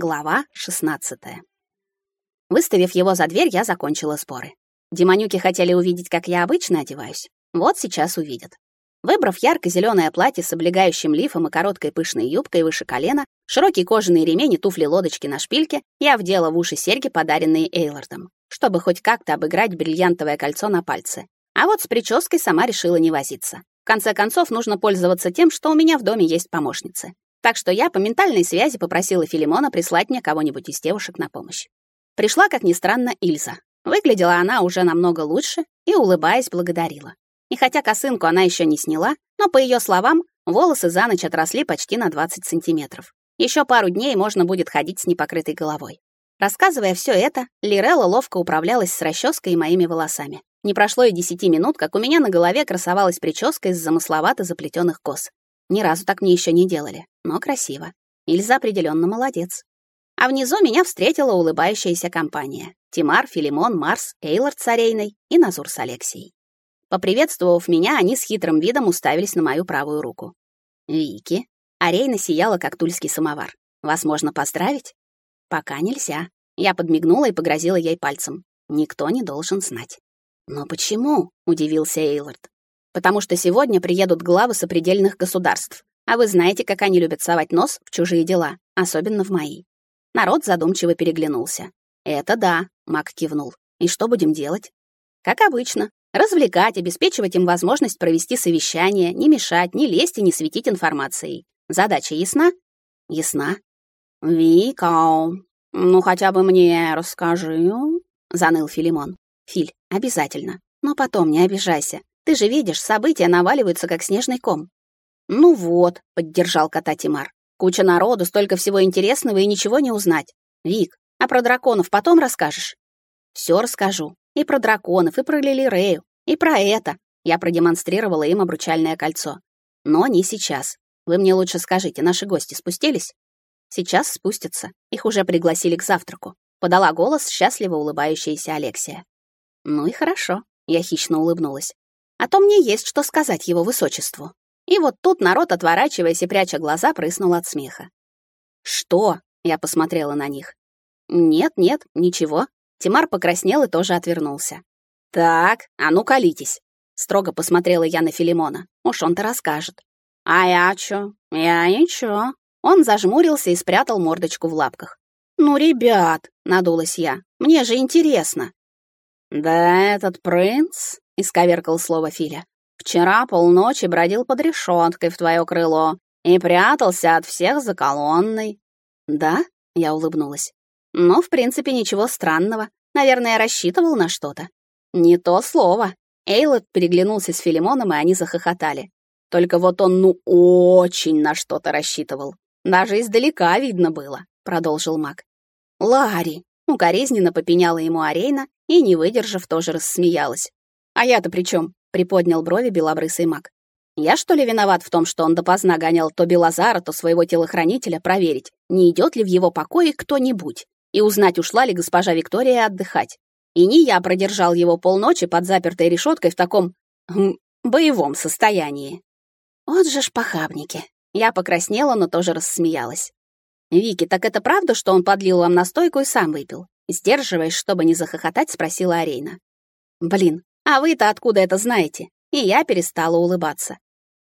Глава 16. Выставив его за дверь, я закончила споры. Демонюки хотели увидеть, как я обычно одеваюсь. Вот сейчас увидят. Выбрав ярко зеленое платье с облегающим лифом и короткой пышной юбкой выше колена, широкий кожаный ремень и туфли-лодочки на шпильке, я вдела в уши серьги, подаренные Эйлордом, чтобы хоть как-то обыграть бриллиантовое кольцо на пальце. А вот с прической сама решила не возиться. В конце концов, нужно пользоваться тем, что у меня в доме есть помощницы. Так что я по ментальной связи попросила Филимона прислать мне кого-нибудь из девушек на помощь. Пришла, как ни странно, Ильза. Выглядела она уже намного лучше и, улыбаясь, благодарила. И хотя косынку она еще не сняла, но, по ее словам, волосы за ночь отросли почти на 20 сантиметров. Еще пару дней можно будет ходить с непокрытой головой. Рассказывая все это, Лирелла ловко управлялась с расческой и моими волосами. Не прошло и десяти минут, как у меня на голове красовалась прическа из замысловато заплетенных кос. Ни разу так мне еще не делали, но красиво. Ильза определенно молодец. А внизу меня встретила улыбающаяся компания. Тимар, Филимон, Марс, Эйлорд с Арейной и Назур с Алексией. Поприветствовав меня, они с хитрым видом уставились на мою правую руку. «Вики». Арейна сияла, как тульский самовар. «Вас можно поздравить?» «Пока нельзя». Я подмигнула и погрозила ей пальцем. «Никто не должен знать». «Но почему?» — удивился Эйлорд потому что сегодня приедут главы сопредельных государств, а вы знаете, как они любят совать нос в чужие дела, особенно в мои. Народ задумчиво переглянулся. «Это да», — Мак кивнул. «И что будем делать?» «Как обычно. Развлекать, обеспечивать им возможность провести совещание, не мешать, не лезть и не светить информацией. Задача ясна?» «Ясна». «Викау, ну хотя бы мне расскажи», — заныл Филимон. «Филь, обязательно. Но потом не обижайся. Ты же видишь, события наваливаются, как снежный ком. Ну вот, поддержал кота Тимар. Куча народу, столько всего интересного и ничего не узнать. Вик, а про драконов потом расскажешь? Все расскажу. И про драконов, и про Лилирею, и про это. Я продемонстрировала им обручальное кольцо. Но не сейчас. Вы мне лучше скажите, наши гости спустились? Сейчас спустятся. Их уже пригласили к завтраку. Подала голос счастливо улыбающаяся Алексия. Ну и хорошо. Я хищно улыбнулась а то мне есть что сказать его высочеству. И вот тут народ, отворачиваясь и пряча глаза, прыснул от смеха. «Что?» — я посмотрела на них. «Нет, нет, ничего». Тимар покраснел и тоже отвернулся. «Так, а ну колитесь!» — строго посмотрела я на Филимона. Уж он-то расскажет. «А я чё? Я ничего». Он зажмурился и спрятал мордочку в лапках. «Ну, ребят!» — надулась я. «Мне же интересно!» «Да этот принц...» исковеркал слово Филя. «Вчера полночи бродил под решеткой в твое крыло и прятался от всех за колонной». «Да?» — я улыбнулась. «Ну, в принципе, ничего странного. Наверное, рассчитывал на что-то». «Не то слово». Эйлот переглянулся с Филимоном, и они захохотали. Только вот он, ну, очень на что-то рассчитывал. Даже издалека видно было, — продолжил маг. «Ларри!» — укоризненно попеняла ему Арейна и, не выдержав, тоже рассмеялась. «А я-то при чем? Приподнял брови белобрысый маг. «Я, что ли, виноват в том, что он допоздна гонял то Белозара, то своего телохранителя проверить, не идет ли в его покое кто-нибудь, и узнать, ушла ли госпожа Виктория отдыхать? И не я продержал его полночи под запертой решеткой в таком... Хм, боевом состоянии». «Вот же ж похабники!» Я покраснела, но тоже рассмеялась. «Вики, так это правда, что он подлил вам настойку и сам выпил?» Сдерживаясь, чтобы не захохотать, спросила Арейна. «Блин, а вы-то откуда это знаете? И я перестала улыбаться.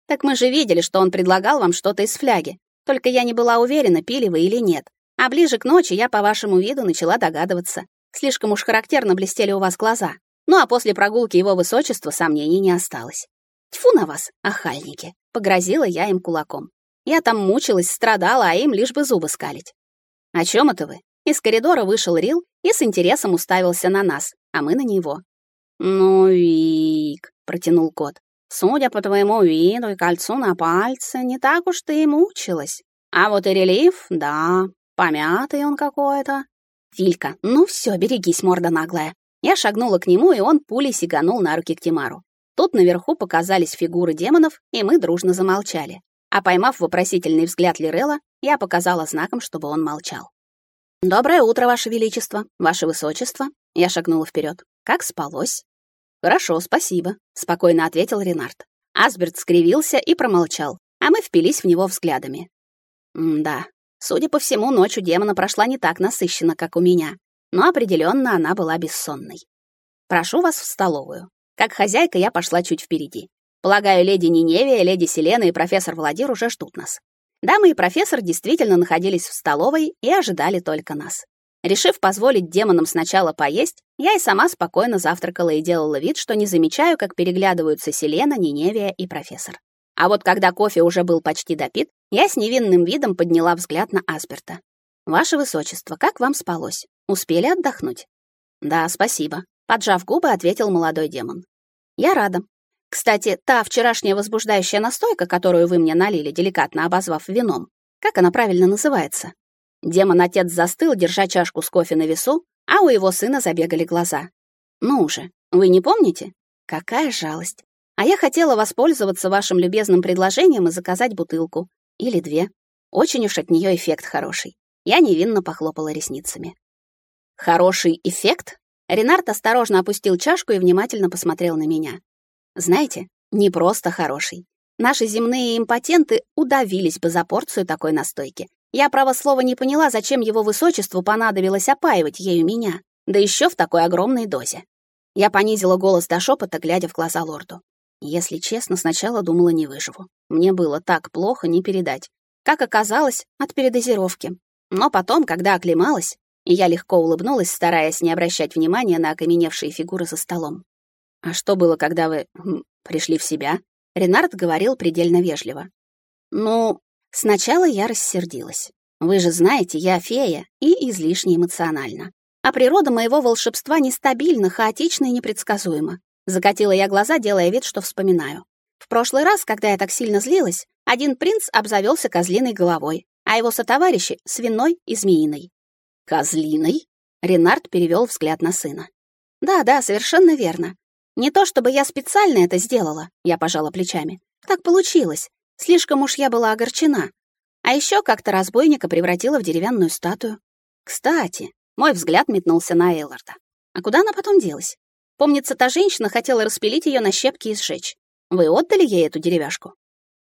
Так мы же видели, что он предлагал вам что-то из фляги. Только я не была уверена, пили вы или нет. А ближе к ночи я по вашему виду начала догадываться. Слишком уж характерно блестели у вас глаза. Ну а после прогулки его высочества сомнений не осталось. Тьфу на вас, охальники, погрозила я им кулаком. Я там мучилась, страдала, а им лишь бы зубы скалить. О чем это вы? Из коридора вышел Рил и с интересом уставился на нас, а мы на него. «Ну, Вик», — протянул кот, — «судя по твоему виду и кольцу на пальце, не так уж ты и мучилась. А вот и рельеф, да, помятый он какой-то». «Вилька, ну все, берегись, морда наглая». Я шагнула к нему, и он пулей сиганул на руки к Тимару. Тут наверху показались фигуры демонов, и мы дружно замолчали. А поймав вопросительный взгляд Лирелла, я показала знаком, чтобы он молчал. «Доброе утро, Ваше Величество, Ваше Высочество!» Я шагнула вперед. «Как спалось?» «Хорошо, спасибо», — спокойно ответил Ренард. Асберт скривился и промолчал, а мы впились в него взглядами. «Да, Судя по всему, ночь у демона прошла не так насыщенно, как у меня, но определенно она была бессонной. Прошу вас в столовую. Как хозяйка я пошла чуть впереди. Полагаю, леди Ниневия, леди Селена и профессор Владир уже ждут нас. Дамы и профессор действительно находились в столовой и ожидали только нас. Решив позволить демонам сначала поесть, я и сама спокойно завтракала и делала вид, что не замечаю, как переглядываются Селена, Ниневия и профессор. А вот когда кофе уже был почти допит, я с невинным видом подняла взгляд на Асперта. «Ваше высочество, как вам спалось? Успели отдохнуть?» «Да, спасибо», — поджав губы, ответил молодой демон. «Я рада. Кстати, та вчерашняя возбуждающая настойка, которую вы мне налили, деликатно обозвав вином, как она правильно называется?» Демон-отец застыл, держа чашку с кофе на весу, а у его сына забегали глаза. «Ну уже, вы не помните? Какая жалость. А я хотела воспользоваться вашим любезным предложением и заказать бутылку. Или две. Очень уж от нее эффект хороший. Я невинно похлопала ресницами. Хороший эффект? Ренард осторожно опустил чашку и внимательно посмотрел на меня. Знаете, не просто хороший. Наши земные импотенты удавились бы за порцию такой настойки. Я, право слова, не поняла, зачем его высочеству понадобилось опаивать ею меня, да еще в такой огромной дозе. Я понизила голос до шепота, глядя в глаза лорду. Если честно, сначала думала, не выживу. Мне было так плохо, не передать. Как оказалось, от передозировки. Но потом, когда оклемалась, я легко улыбнулась, стараясь не обращать внимания на окаменевшие фигуры за столом. «А что было, когда вы пришли в себя?» Ренард говорил предельно вежливо. «Ну, сначала я рассердилась. Вы же знаете, я фея и излишне эмоциональна. А природа моего волшебства нестабильна, хаотична и непредсказуема. Закатила я глаза, делая вид, что вспоминаю. В прошлый раз, когда я так сильно злилась, один принц обзавелся козлиной головой, а его сотоварищи — свиной и змеиной. «Козлиной?» — Ренард перевел взгляд на сына. «Да, да, совершенно верно. Не то чтобы я специально это сделала», — я пожала плечами. «Так получилось. Слишком уж я была огорчена. А еще как-то разбойника превратила в деревянную статую. Кстати, мой взгляд метнулся на Эйларда. А куда она потом делась? Помнится, та женщина хотела распилить ее на щепки и сжечь. Вы отдали ей эту деревяшку?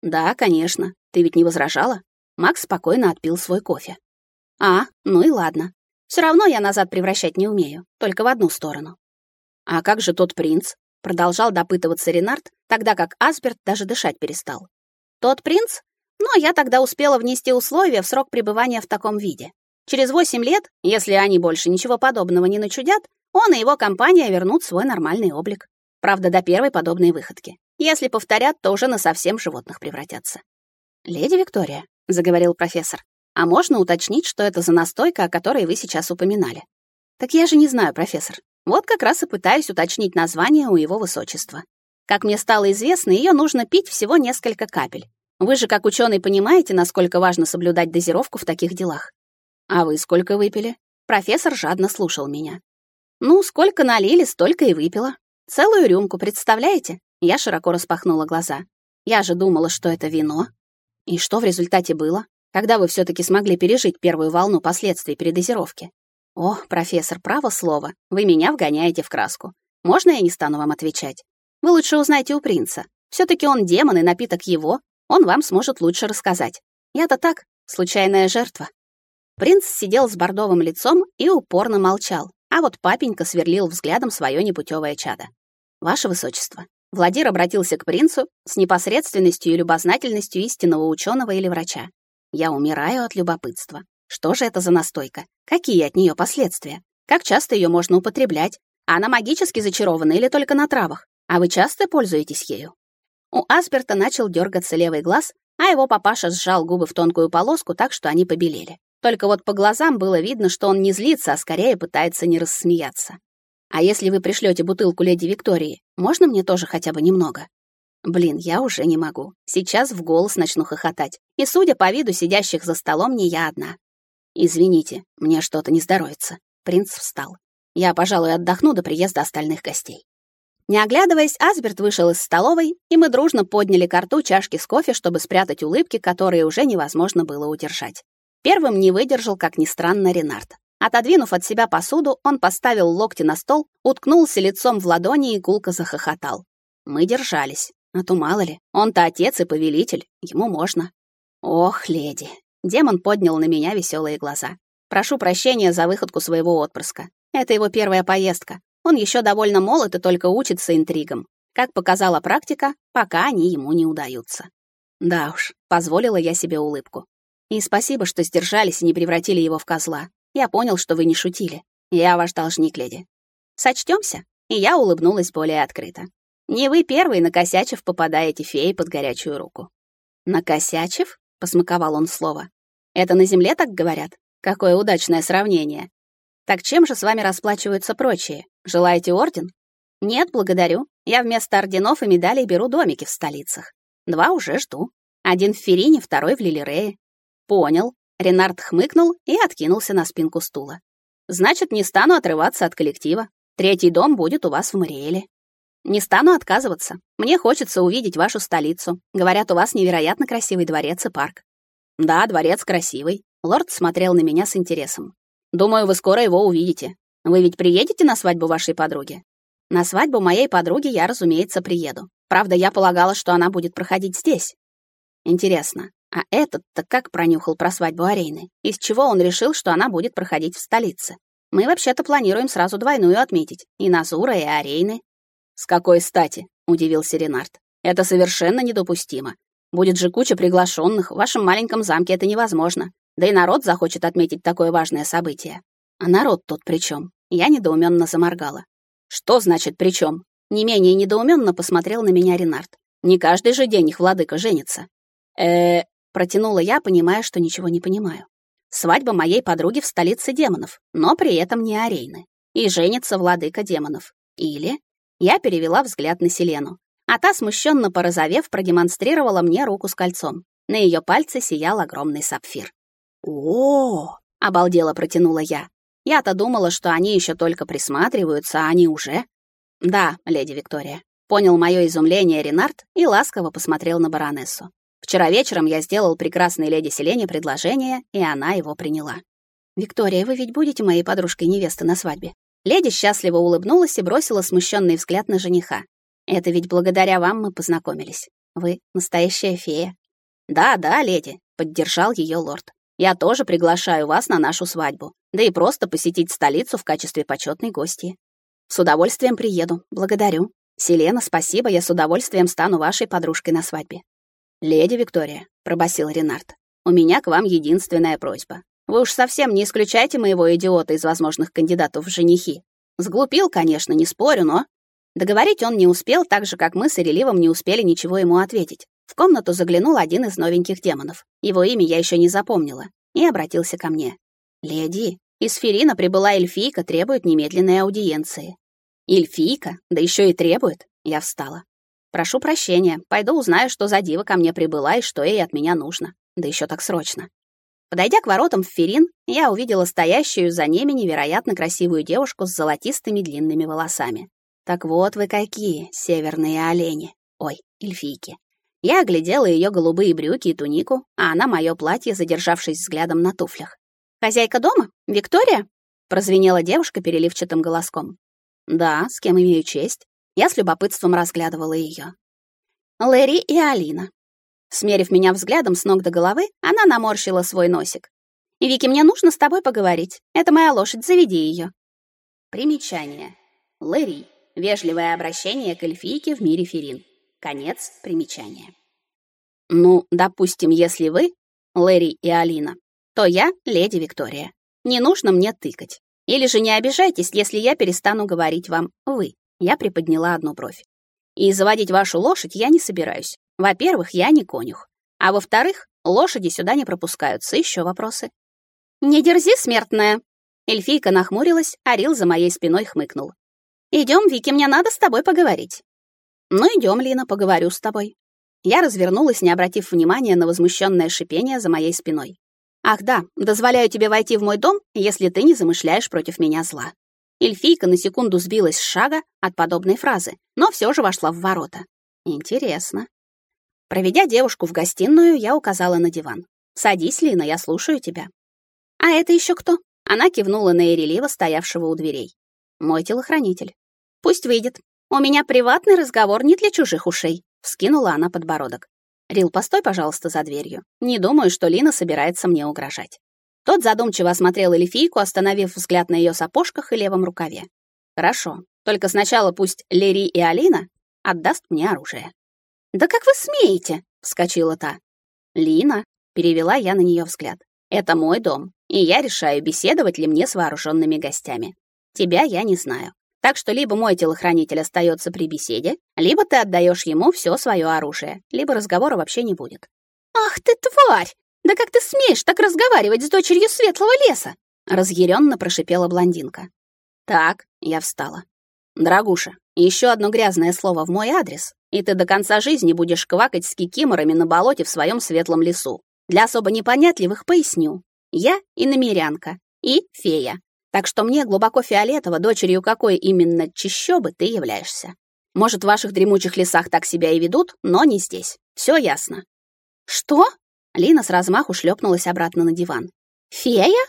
Да, конечно. Ты ведь не возражала? Макс спокойно отпил свой кофе. А, ну и ладно. Все равно я назад превращать не умею, только в одну сторону. А как же тот принц? Продолжал допытываться Ренард, тогда как Асберт даже дышать перестал. Тот принц? Но я тогда успела внести условия в срок пребывания в таком виде. Через восемь лет, если они больше ничего подобного не начудят, он и его компания вернут свой нормальный облик. Правда, до первой подобной выходки. Если повторят, то уже на совсем животных превратятся. «Леди Виктория», — заговорил профессор, «а можно уточнить, что это за настойка, о которой вы сейчас упоминали?» «Так я же не знаю, профессор. Вот как раз и пытаюсь уточнить название у его высочества. Как мне стало известно, ее нужно пить всего несколько капель. Вы же, как ученый, понимаете, насколько важно соблюдать дозировку в таких делах. А вы сколько выпили? Профессор жадно слушал меня. Ну, сколько налили, столько и выпила. Целую рюмку, представляете? Я широко распахнула глаза. Я же думала, что это вино. И что в результате было? Когда вы все таки смогли пережить первую волну последствий передозировки? О, профессор, право слово, вы меня вгоняете в краску. Можно я не стану вам отвечать? Вы лучше узнайте у принца. все таки он демон, и напиток его. Он вам сможет лучше рассказать. Я-то так, случайная жертва. Принц сидел с бордовым лицом и упорно молчал, а вот папенька сверлил взглядом свое непутевое чадо. «Ваше высочество». Владир обратился к принцу с непосредственностью и любознательностью истинного ученого или врача. «Я умираю от любопытства. Что же это за настойка? Какие от нее последствия? Как часто ее можно употреблять? Она магически зачарована или только на травах? А вы часто пользуетесь ею?» У Асперта начал дергаться левый глаз, а его папаша сжал губы в тонкую полоску так, что они побелели. Только вот по глазам было видно, что он не злится, а скорее пытается не рассмеяться. «А если вы пришлете бутылку леди Виктории, можно мне тоже хотя бы немного?» Блин, я уже не могу. Сейчас в голос начну хохотать. И, судя по виду сидящих за столом, не я одна. «Извините, мне что-то не здоровится». Принц встал. «Я, пожалуй, отдохну до приезда остальных гостей». Не оглядываясь, Асберт вышел из столовой, и мы дружно подняли к рту чашки с кофе, чтобы спрятать улыбки, которые уже невозможно было удержать. Первым не выдержал, как ни странно, Ренард. Отодвинув от себя посуду, он поставил локти на стол, уткнулся лицом в ладони и гулко захохотал. Мы держались. А то мало ли, он-то отец и повелитель, ему можно. Ох, леди, Демон поднял на меня веселые глаза. Прошу прощения за выходку своего отпрыска. Это его первая поездка. Он еще довольно молод и только учится интригам. Как показала практика, пока они ему не удаются. Да уж, позволила я себе улыбку. И спасибо, что сдержались и не превратили его в козла. Я понял, что вы не шутили. Я ваш должник, леди. Сочтёмся? И я улыбнулась более открыто. Не вы первый, накосячив, попадаете феи под горячую руку. Накосячив? Посмаковал он слово. Это на земле так говорят? Какое удачное сравнение. Так чем же с вами расплачиваются прочие? Желаете орден? Нет, благодарю. Я вместо орденов и медалей беру домики в столицах. Два уже жду. Один в Ферине, второй в Лилирее. Понял. Ренард хмыкнул и откинулся на спинку стула. Значит, не стану отрываться от коллектива. Третий дом будет у вас в Мариэле. Не стану отказываться. Мне хочется увидеть вашу столицу. Говорят, у вас невероятно красивый дворец и парк. Да, дворец красивый. Лорд смотрел на меня с интересом. Думаю, вы скоро его увидите. Вы ведь приедете на свадьбу вашей подруги? На свадьбу моей подруги я, разумеется, приеду. Правда, я полагала, что она будет проходить здесь. Интересно, а этот-то как пронюхал про свадьбу Арейны? Из чего он решил, что она будет проходить в столице? Мы вообще-то планируем сразу двойную отметить. И Назура, и Арейны. «С какой стати?» — удивился Ренард. «Это совершенно недопустимо. Будет же куча приглашенных, в вашем маленьком замке это невозможно. Да и народ захочет отметить такое важное событие. А народ тут при чем? Я недоуменно заморгала. Что значит при чем? Не менее недоуменно посмотрел на меня Ренард. Не каждый же день их владыка женится. Э, протянула я, понимая, что ничего не понимаю. Свадьба моей подруги в столице демонов, но при этом не Арейны. И женится владыка демонов. Или я перевела взгляд на Селену, а та, смущенно порозовев, продемонстрировала мне руку с кольцом. На ее пальце сиял огромный сапфир. «О!» — обалдело протянула я. Я-то думала, что они еще только присматриваются, а они уже... «Да, леди Виктория», — понял мое изумление Ренард и ласково посмотрел на баронессу. «Вчера вечером я сделал прекрасной леди Селене предложение, и она его приняла». «Виктория, вы ведь будете моей подружкой-невесты на свадьбе?» Леди счастливо улыбнулась и бросила смущенный взгляд на жениха. «Это ведь благодаря вам мы познакомились. Вы настоящая фея». «Да, да, леди», — поддержал ее лорд. «Я тоже приглашаю вас на нашу свадьбу, да и просто посетить столицу в качестве почетной гости. С удовольствием приеду, благодарю. Селена, спасибо, я с удовольствием стану вашей подружкой на свадьбе». «Леди Виктория», — пробасил Ренард, — «у меня к вам единственная просьба. Вы уж совсем не исключайте моего идиота из возможных кандидатов в женихи. Сглупил, конечно, не спорю, но... Договорить он не успел, так же, как мы с Иреливом не успели ничего ему ответить. В комнату заглянул один из новеньких демонов. Его имя я еще не запомнила. И обратился ко мне. «Леди, из Ферина прибыла эльфийка, требует немедленной аудиенции». «Эльфийка? Да еще и требует?» Я встала. «Прошу прощения, пойду узнаю, что за дива ко мне прибыла и что ей от меня нужно. Да еще так срочно». Подойдя к воротам в Ферин, я увидела стоящую за ними невероятно красивую девушку с золотистыми длинными волосами. Так вот вы какие, северные олени. Ой, эльфийки. Я оглядела ее голубые брюки и тунику, а она мое платье, задержавшись взглядом на туфлях. «Хозяйка дома? Виктория?» — прозвенела девушка переливчатым голоском. «Да, с кем имею честь?» Я с любопытством разглядывала ее. «Лэри и Алина. Смерив меня взглядом с ног до головы, она наморщила свой носик. «Вики, мне нужно с тобой поговорить. Это моя лошадь, заведи ее». Примечание. Лэри. Вежливое обращение к эльфийке в мире Ферин. Конец примечания. Ну, допустим, если вы, Лэри и Алина, то я леди Виктория. Не нужно мне тыкать. Или же не обижайтесь, если я перестану говорить вам «вы». Я приподняла одну бровь. И заводить вашу лошадь я не собираюсь. Во-первых, я не конюх. А во-вторых, лошади сюда не пропускаются. Еще вопросы? Не дерзи, смертная. Эльфийка нахмурилась, а Рил за моей спиной хмыкнул. Идем, Вики, мне надо с тобой поговорить. Ну, идем, Лина, поговорю с тобой. Я развернулась, не обратив внимания на возмущенное шипение за моей спиной. Ах да, дозволяю тебе войти в мой дом, если ты не замышляешь против меня зла. Эльфийка на секунду сбилась с шага от подобной фразы, но все же вошла в ворота. Интересно. Проведя девушку в гостиную, я указала на диван. «Садись, Лина, я слушаю тебя». «А это еще кто?» Она кивнула на Эрелива, стоявшего у дверей. «Мой телохранитель». «Пусть выйдет. У меня приватный разговор не для чужих ушей», — вскинула она подбородок. Рил, постой, пожалуйста, за дверью. Не думаю, что Лина собирается мне угрожать. Тот задумчиво осмотрел эльфийку, остановив взгляд на ее сапожках и левом рукаве. Хорошо, только сначала пусть Лери и Алина отдаст мне оружие. Да как вы смеете? вскочила та. Лина, перевела я на нее взгляд. Это мой дом, и я решаю, беседовать ли мне с вооруженными гостями. Тебя я не знаю. Так что либо мой телохранитель остается при беседе, либо ты отдаешь ему все свое оружие, либо разговора вообще не будет. Ах ты тварь! Да как ты смеешь так разговаривать с дочерью Светлого леса? разъяренно прошипела блондинка. Так, я встала. Дорогуша, еще одно грязное слово в мой адрес, и ты до конца жизни будешь квакать с кикиморами на болоте в своем светлом лесу. Для особо непонятливых поясню. Я и намерянка, и фея. Так что мне глубоко фиолетово, дочерью какой именно чищобы ты являешься. Может, в ваших дремучих лесах так себя и ведут, но не здесь. Все ясно. Что? Лина с размаху шлепнулась обратно на диван. Фея?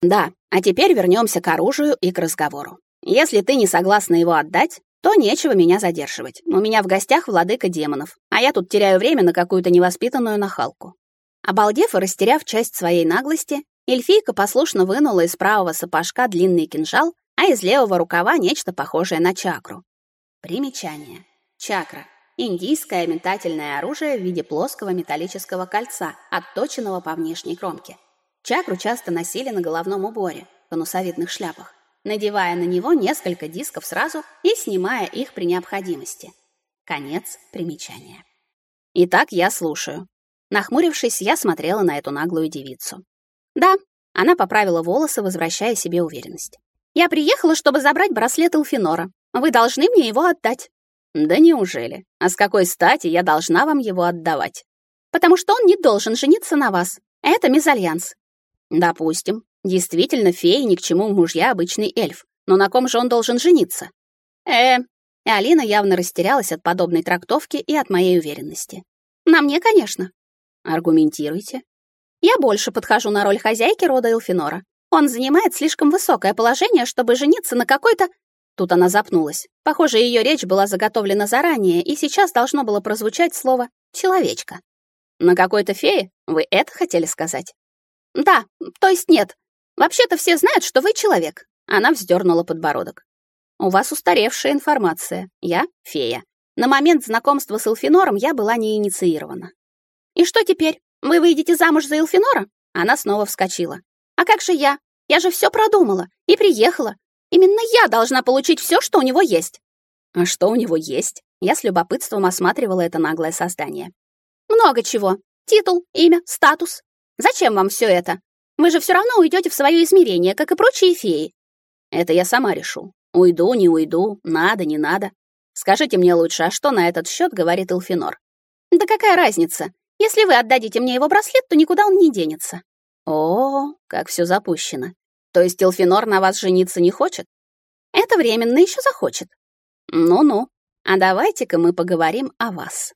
Да, а теперь вернемся к оружию и к разговору. Если ты не согласна его отдать, то нечего меня задерживать. У меня в гостях владыка демонов, а я тут теряю время на какую-то невоспитанную нахалку. Обалдев и растеряв часть своей наглости, эльфийка послушно вынула из правого сапожка длинный кинжал, а из левого рукава нечто похожее на чакру. Примечание. Чакра индийское метательное оружие в виде плоского металлического кольца, отточенного по внешней кромке. Чакру часто носили на головном уборе, конусовидных шляпах надевая на него несколько дисков сразу и снимая их при необходимости. Конец примечания. Итак, я слушаю. Нахмурившись, я смотрела на эту наглую девицу. Да, она поправила волосы, возвращая себе уверенность. Я приехала, чтобы забрать браслет Элфинора. Вы должны мне его отдать. Да неужели? А с какой стати я должна вам его отдавать? Потому что он не должен жениться на вас. Это мезальянс. Допустим. Действительно, феи ни к чему мужья обычный эльф. Но на ком же он должен жениться? Э, и Алина явно растерялась от подобной трактовки и от моей уверенности. На мне, конечно. Аргументируйте. Я больше подхожу на роль хозяйки рода Элфинора. Он занимает слишком высокое положение, чтобы жениться на какой-то... Тут она запнулась. Похоже, ее речь была заготовлена заранее, и сейчас должно было прозвучать слово «человечка». «На какой-то фее? Вы это хотели сказать?» «Да, то есть нет. Вообще-то все знают, что вы человек. Она вздернула подбородок. У вас устаревшая информация. Я фея. На момент знакомства с Элфинором я была не инициирована. И что теперь? Вы выйдете замуж за Элфинора? Она снова вскочила. А как же я? Я же все продумала и приехала. Именно я должна получить все, что у него есть. А что у него есть? Я с любопытством осматривала это наглое создание. Много чего. Титул, имя, статус. Зачем вам все это? Вы же все равно уйдете в свое измерение, как и прочие феи. Это я сама решу. Уйду, не уйду, надо, не надо. Скажите мне лучше, а что на этот счет говорит Элфинор? Да какая разница? Если вы отдадите мне его браслет, то никуда он не денется. О, как все запущено. То есть Элфинор на вас жениться не хочет? Это временно еще захочет. Ну-ну. А давайте-ка мы поговорим о вас.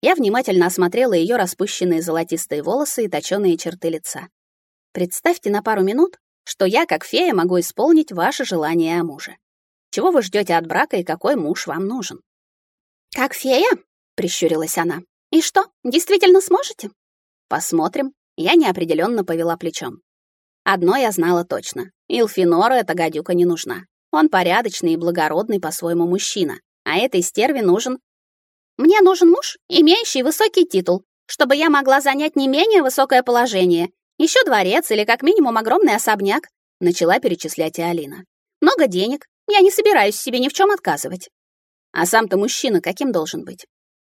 Я внимательно осмотрела ее распущенные золотистые волосы и точёные черты лица. Представьте на пару минут, что я, как фея, могу исполнить ваше желание о муже. Чего вы ждете от брака и какой муж вам нужен? Как фея? прищурилась она. И что, действительно сможете? Посмотрим. Я неопределенно повела плечом. Одно я знала точно. Илфинору эта гадюка не нужна. Он порядочный и благородный по-своему мужчина, а этой стерве нужен... Мне нужен муж, имеющий высокий титул, чтобы я могла занять не менее высокое положение еще дворец или как минимум огромный особняк, начала перечислять и Алина. Много денег. Я не собираюсь себе ни в чем отказывать. А сам-то мужчина каким должен быть?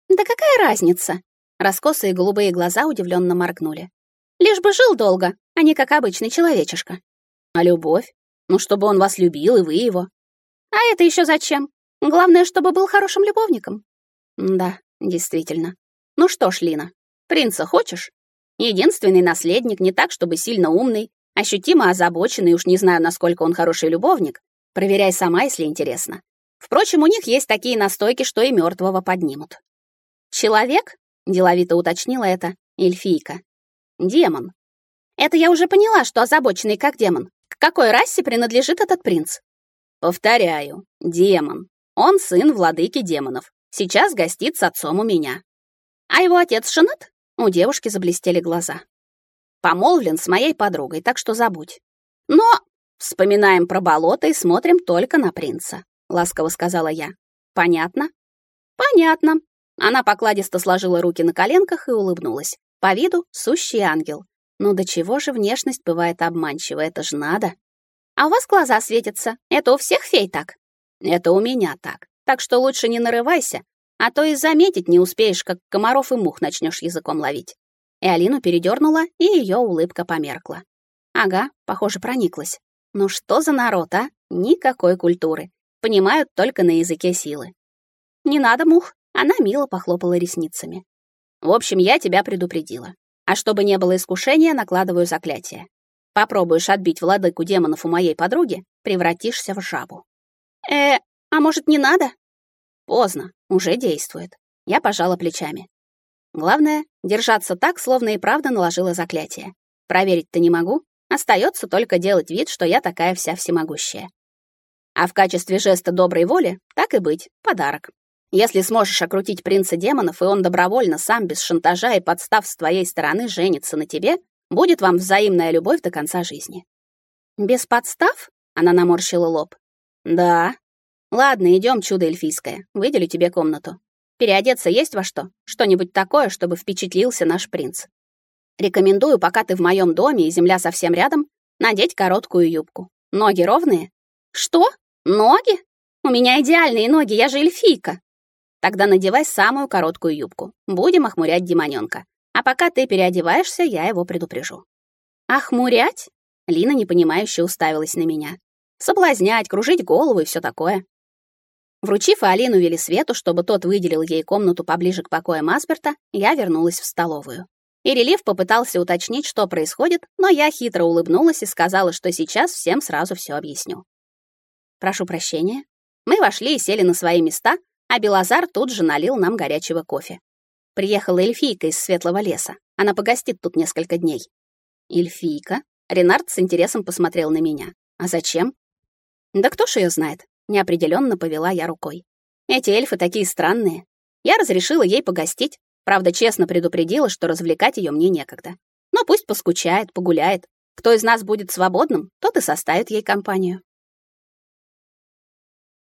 Да какая разница? Раскосые голубые глаза удивленно моргнули. Лишь бы жил долго, а не как обычный человечишка. А любовь? Ну, чтобы он вас любил, и вы его. А это еще зачем? Главное, чтобы был хорошим любовником. Да, действительно. Ну что ж, Лина, принца хочешь? Единственный наследник, не так, чтобы сильно умный, ощутимо озабоченный, уж не знаю, насколько он хороший любовник. Проверяй сама, если интересно. Впрочем, у них есть такие настойки, что и мертвого поднимут. Человек? деловито уточнила это эльфийка. Демон. Это я уже поняла, что озабоченный как демон. К какой расе принадлежит этот принц? Повторяю, демон. Он сын владыки демонов. Сейчас гостит с отцом у меня. А его отец женат? У девушки заблестели глаза. Помолвлен с моей подругой, так что забудь. Но вспоминаем про болото и смотрим только на принца, ласково сказала я. Понятно? Понятно. Она покладисто сложила руки на коленках и улыбнулась. По виду сущий ангел. Ну до чего же внешность бывает обманчива, это ж надо. А у вас глаза светятся. Это у всех фей так? Это у меня так. Так что лучше не нарывайся, а то и заметить не успеешь, как комаров и мух начнешь языком ловить. И Алину передернула, и ее улыбка померкла. Ага, похоже, прониклась. Ну что за народ, а? Никакой культуры. Понимают только на языке силы. Не надо, мух. Она мило похлопала ресницами. В общем, я тебя предупредила. А чтобы не было искушения, накладываю заклятие. Попробуешь отбить владыку демонов у моей подруги, превратишься в жабу. Э, а может, не надо? Поздно, уже действует. Я пожала плечами. Главное — держаться так, словно и правда наложила заклятие. Проверить-то не могу, остается только делать вид, что я такая вся всемогущая. А в качестве жеста доброй воли, так и быть, подарок. Если сможешь окрутить принца демонов, и он добровольно, сам без шантажа и подстав с твоей стороны женится на тебе, будет вам взаимная любовь до конца жизни. Без подстав? Она наморщила лоб. Да, Ладно, идем, чудо эльфийское. Выделю тебе комнату. Переодеться есть во что? Что-нибудь такое, чтобы впечатлился наш принц. Рекомендую, пока ты в моем доме и земля совсем рядом, надеть короткую юбку. Ноги ровные? Что? Ноги? У меня идеальные ноги, я же эльфийка. Тогда надевай самую короткую юбку. Будем охмурять демонёнка. А пока ты переодеваешься, я его предупрежу. Охмурять? Лина непонимающе уставилась на меня. Соблазнять, кружить голову и все такое. Вручив Алину Велисвету, чтобы тот выделил ей комнату поближе к покоям Асперта, я вернулась в столовую. И попытался уточнить, что происходит, но я хитро улыбнулась и сказала, что сейчас всем сразу все объясню. Прошу прощения. Мы вошли и сели на свои места, а Белозар тут же налил нам горячего кофе. Приехала эльфийка из Светлого леса. Она погостит тут несколько дней. Эльфийка? Ренард с интересом посмотрел на меня. А зачем? Да кто ж ее знает? Неопределенно повела я рукой. Эти эльфы такие странные. Я разрешила ей погостить, правда, честно предупредила, что развлекать ее мне некогда. Но пусть поскучает, погуляет. Кто из нас будет свободным, тот и составит ей компанию.